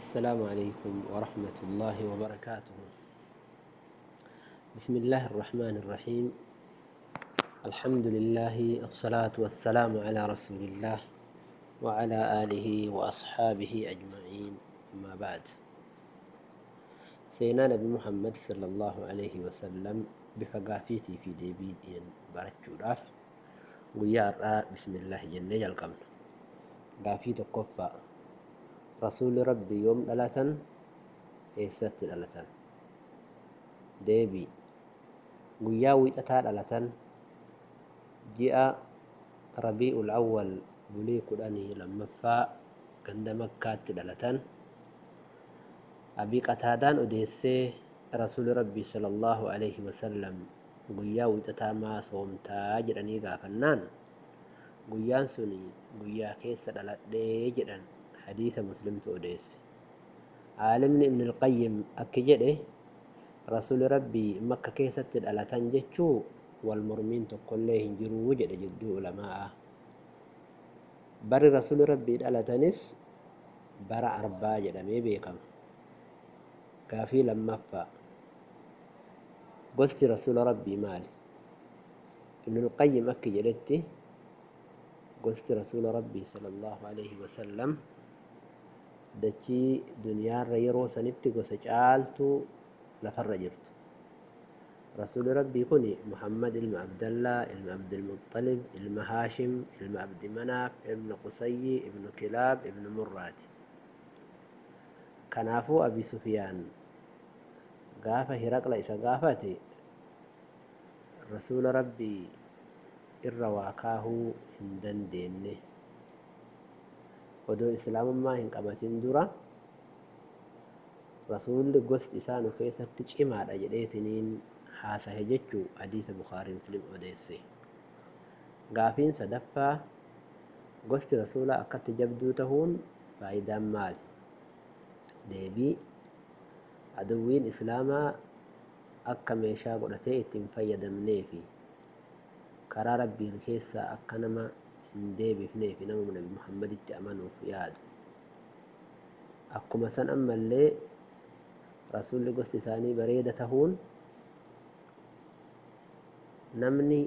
السلام عليكم ورحمة الله وبركاته. بسم الله الرحمن الرحيم. الحمد لله والصلاة والسلام على رسول الله وعلى آله وأصحابه أجمعين. أما بعد. سينا نبي محمد صلى الله عليه وسلم بفقافيتي في ديبيدين برتشو راف ويا بسم الله جنة القمر قافي تقفى رسول ربي يوم دلتن إيست دلتن ديبي guyyaa wiixataa dhalatan ji'a rabii'ul awwal bulii kudhanii lammaffaa ganda makkaatti dhalatan abii qataadaan odeessee rasuuli rabbii sallallahu alaihi wasallam guyyaa wiixataa maa soomtaa jedhanii gaafannaan guyyaan sun guyyaa keessa dhaladhee jedhan حديث مسلم توديس عالم ابن القيم أكجده رسول ربي مكة كيسة الألة تنجتشو والمرمين تقليه جرو وجد جدو علماء. بر رسول ربي الألة تنس بر أربا جدامي بيكم كافي لما فا قلت رسول ربي مال. ابن القيم أكجدتي قلت رسول ربي صلى الله عليه وسلم dachii duniyaarra yeroo sanitti gosa caaltuu lafarra jirtu rasuuli rabbii kun muhammad ilma abdallaa ilma abdilmuxalib ilma haashim ilma abdi manaaf ibna qusayyi ibnu kilaab ibnu murraati kanaafuu abi sufiyaan gaafa hiraqla isa gaafate rasuula rabbii irra waa kaahuu hin dandeenye odoo islaamummaa hin qabatin dura rasuulli gosti isaa nu keessatti cimaadha jedheetiniin haasahe jechuu hadiisa bukaarii muslim odeesse gaafiin sadaffaa gosti rasuulaa akkatti jabduu tahuun faayidaan maali deebii aduwwiin islaamaa akka meeshaa godhatee ittiin fayyadamnee fi karaa rabbiin keessaa akka nama hin deebifnee fi nama nabi muhammaditti amanuuf yaadu akkuma san ammallee rasuulli gosti isaanii bareeda tahuun namni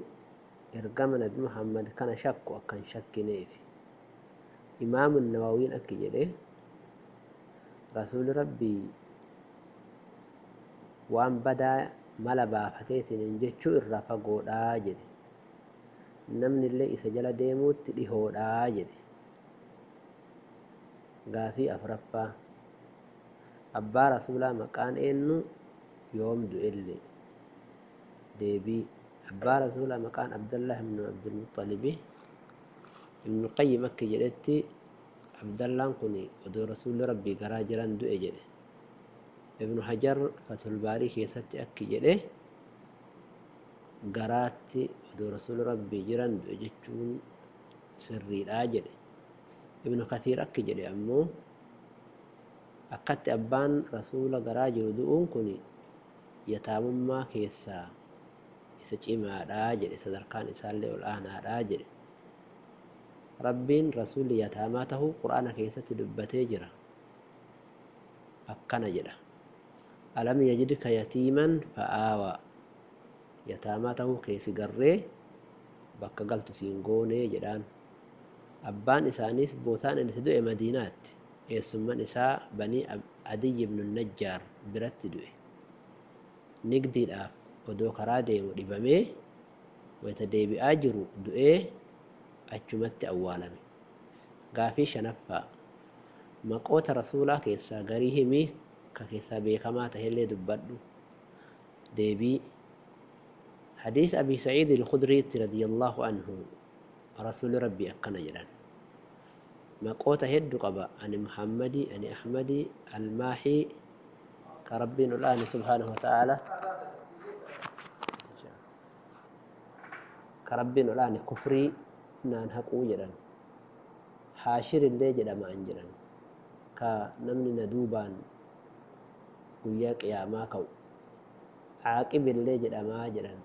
ergama nabi muhammad kana shakku akka hin shakkineef imaamun nawawiin akki jedhe rasuuli rabbii waan badaa mala baafateetiin jechuu irraa fagoodhaa jedhe namni illee isa jala deemuutti dhihoodhaa jedhe gaafii afraffaa abbaa rasuulaa maqaan eenyu yoom du'ellee deebii abbaa rasuulaa maqaan abdallah ibnu abdilmuxalibi ibnu qayyim akka jedhetti abdallaan kun odoo rasuulli rabbii garaa jiran du'e jedhe ibnu hajar fatulbaarii keessatti akki jedhe garaatti odoo rasuulli rabbii jiran du'e jechuun sirriidhaa jedhe ibnu kasiir akki jedhe ammoo akkatti abbaan rasuula garaa jiru du'uun kun yataamummaa keessaa isa cimaadhaa jedhe sadarkaan isaallee ol aanaadhaa jedhe rabbiin rasuulli yataamaa tahuu qur'aana keessatti dubbatee jira akkana jedha alam yajidka yatiiman fa'aawaa yataamaa tahuu keessi garree bakka galtu siin goonee jedhaan. Abbaan isaaniis bootaan inni du'e madiinaatti. Eessumman isaa banii adiy ibnu najjaar biratti du'e. Nigdiidhaaf odoo karaa deemu dhibamee wayita deebi'aa jiru du'ee achumatti awwaalame. Gaafii shanaffaa. Maqoota rasuulaa keessaa garii himii ka keessaa beekamaa tahellee dubbadhu. Deebii حديث أبي سعيد الخدري رضي الله عنه رسول ربي أكنا جلال مقوت هد قبا أن محمدي أن أحمدي الماحي كربين الآن سبحانه وتعالى. كربين الآن كفري نان حقو جلال حاشر اللي جدا ما أنجلال كنمني ندوبان وياك يا ما كو عاقب اللي جدا ما جلال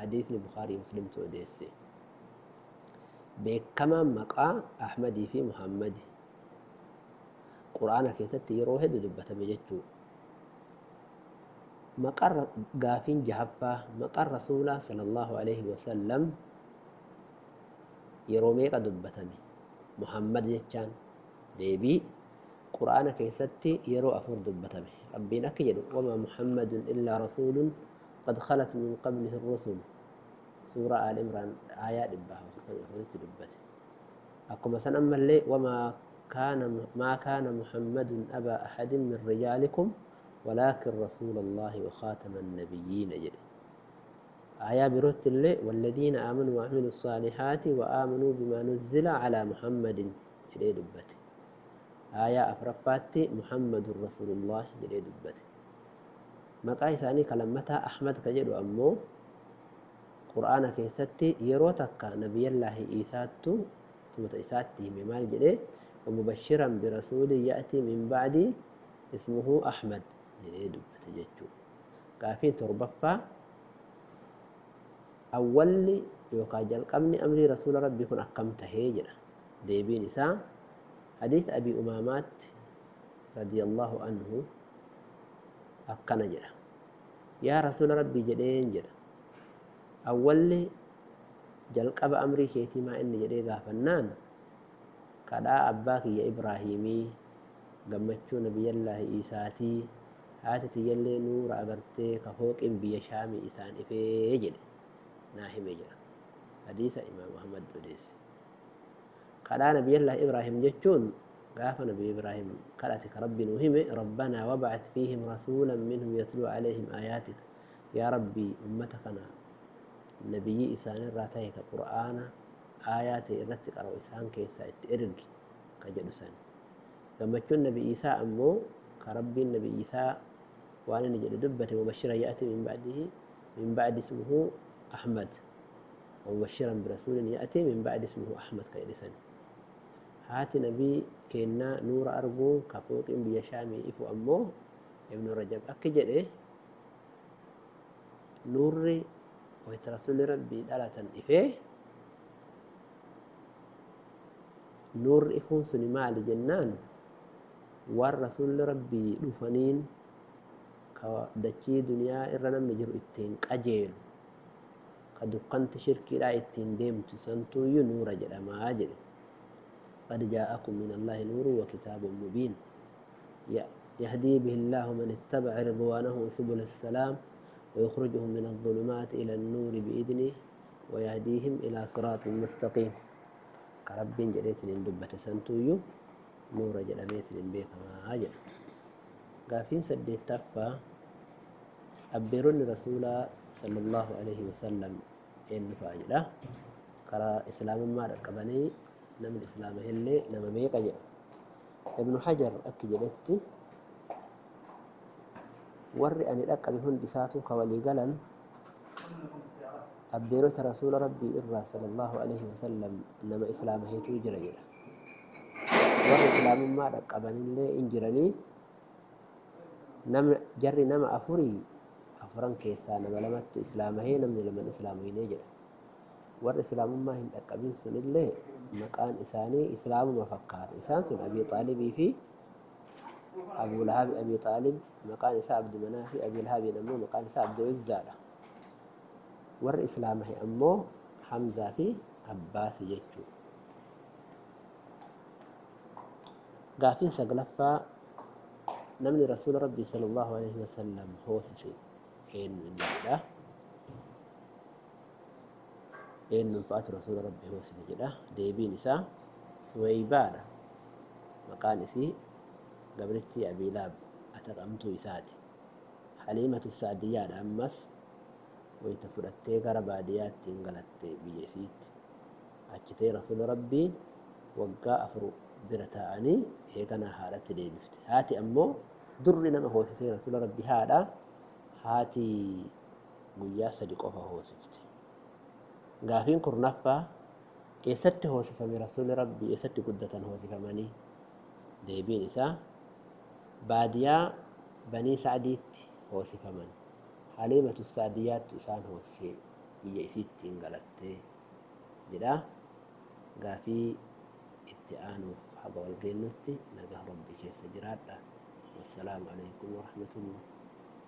hadiisni bukaarii muslimtu odeesse beekamaan maqaa ahmadii fi muhammadi quraana keessatti yeroo hedduu dubbatame jechuu maqaa gaafin jahaffaa maqaan rasuulaa sallallahu alaihi wasallam yeroo meeqa dubbatame muhammad jechaan deebii quraana keessatti yeroo afur dubbatame rabbiin akka jedhu wamaa muhammadun illaa rasuulun khalat min qablihi rusul suuraa aal imraan aayaa dhibbaa hojjetamee afuritti dubbate akkuma san ammallee wamaa كان ما كان محمد أبا أحد من رجالكم ولكن رسول الله وخاتم النبيين. جل آية بروت الله والذين آمنوا وعملوا الصالحات وآمنوا بما نزل على محمد. جل دبته آية أفرفات محمد رسول الله. جل دبته مقاي ثاني كلمتها أحمد كجل أمو قرآن كيستي يروتك نبي الله إيساتو ثم إيساتي ممال جل ومبشرا برسول يأتي من بعد اسمه أحمد دبت جتشو كافين تربفا أول يوكا جلقمني أمري رسول ربي كن أقمت هيجرة ديبين إساء حديث أبي أمامات رضي الله عنه أقنا جرة يا رسول ربي جدين جرة أول جلقب أمري كيتي ما إني جدي غافنان kadhaa abbaa kiyya ibraahimii gammachuu nabiyyallaahi isaatii haati tiyyallee nuura agartee ka fooqin biyya shaamii isaan ifee jedhe naa hime jira hadiisa imaam ahmad odeesse kadhaa nabiyyallaahi ibraahim jechuun قاف نبي إبراهيم قالتك ربي نهمي ربنا وابعث فيهم رسولا منهم يتلو عليهم آياتك. يا ربي أمتكنا نبي إسان راتيك قرآن آيات إرتك أرو إسان كيسا إرقي كجد إسان لما تكون نبي إيسا أمو كربي النبي إيسا وأنا نجد دبة مبشرة يأتي من بعده من بعد اسمه أحمد. ومبشرا برسول يأتي من بعد اسمه أحمد كجد إساني. كيدسن هات نبي كنا نور أرجو كفوق بيشامي إفو أمو ابن رجب أكجد إيه نور ويترسل ربي دالة إفيه نور إفون سنما لجنان والرسول ربي دفنين كدچي دنيا إرنا مجر إتين قجيل كدقنت شركي لا إتين ديم تسنتو ينور جل ما أجل قد جاءكم من الله نور وكتاب مبين. يهدي به الله من اتبع رضوانه سبل السلام ويخرجهم من الظلمات إلى النور بإذنه ويهديهم إلى صراط مستقيم. كربين جريتن دبة سنتويو نور جلميتن بيكما أجل. قافين سدي تفا أبيرون رسول صلى الله عليه وسلم إن فاجلة كرا إسلام ما ركبني نمن إسلام هلي نما ميقا ابن حجر أكي جلتي ورّي أن الأقى بهن دساته قولي قلن. أبيروت رسول ربي إرّا صلى الله عليه وسلم نما إسلام هيتو جرجل ورّي إسلام ما لك أبن اللي إنجرني نم جري نما أفري. أفران كيسا نما لمت إسلام هي نمن لمن إسلام هي نجر ورّي إسلام ما هن أقى بهن سن اللي maqaan isaanii islaamuma fakkaata isaan sun abii xaalibii fi أبو لهب أبي طالب مقال إساء عبد مناف أبي لهب نمو مقال إساء عبد عزة ور إسلامه أمو حمزة في عباس يجو قافين سقلفا نمني رسول ربي صلى الله عليه وسلم هو سيسي إن eenyuun fa'aatu rasuula rabbii hoosine jedha deebiin isaa suwaybaadha maqaan isii gabritti abiilaab ataqamtuu isaati. Haliimatu saadiyaadha ammas wayta fudhattee gara baadiyyaatti hin galatte biyya isiitti. Achitee rasuula rabbii waggaa afur bira taa'anii eeganaa haadhatti deebifte. Haati ammoo durri nama hoosisee rasuula rabbii haadha. Haati guyyaa sadi qofa hoosifte. Gaafiin kurnaffaa eessatti hoosifame rasuuli rabbii? Eessatti guddatan hoosifamanii deebiin isaa baadiyaa banii sa'diitti hoosifaman. Haliimatu saadiyaattu isaan hoosisee biyya isiitti hin galattee jedha. Gaafii itti aanuuf haga walgeennutti nagaa rabbi keessa jiraadha. Wassalaamu alaikum warahmatullah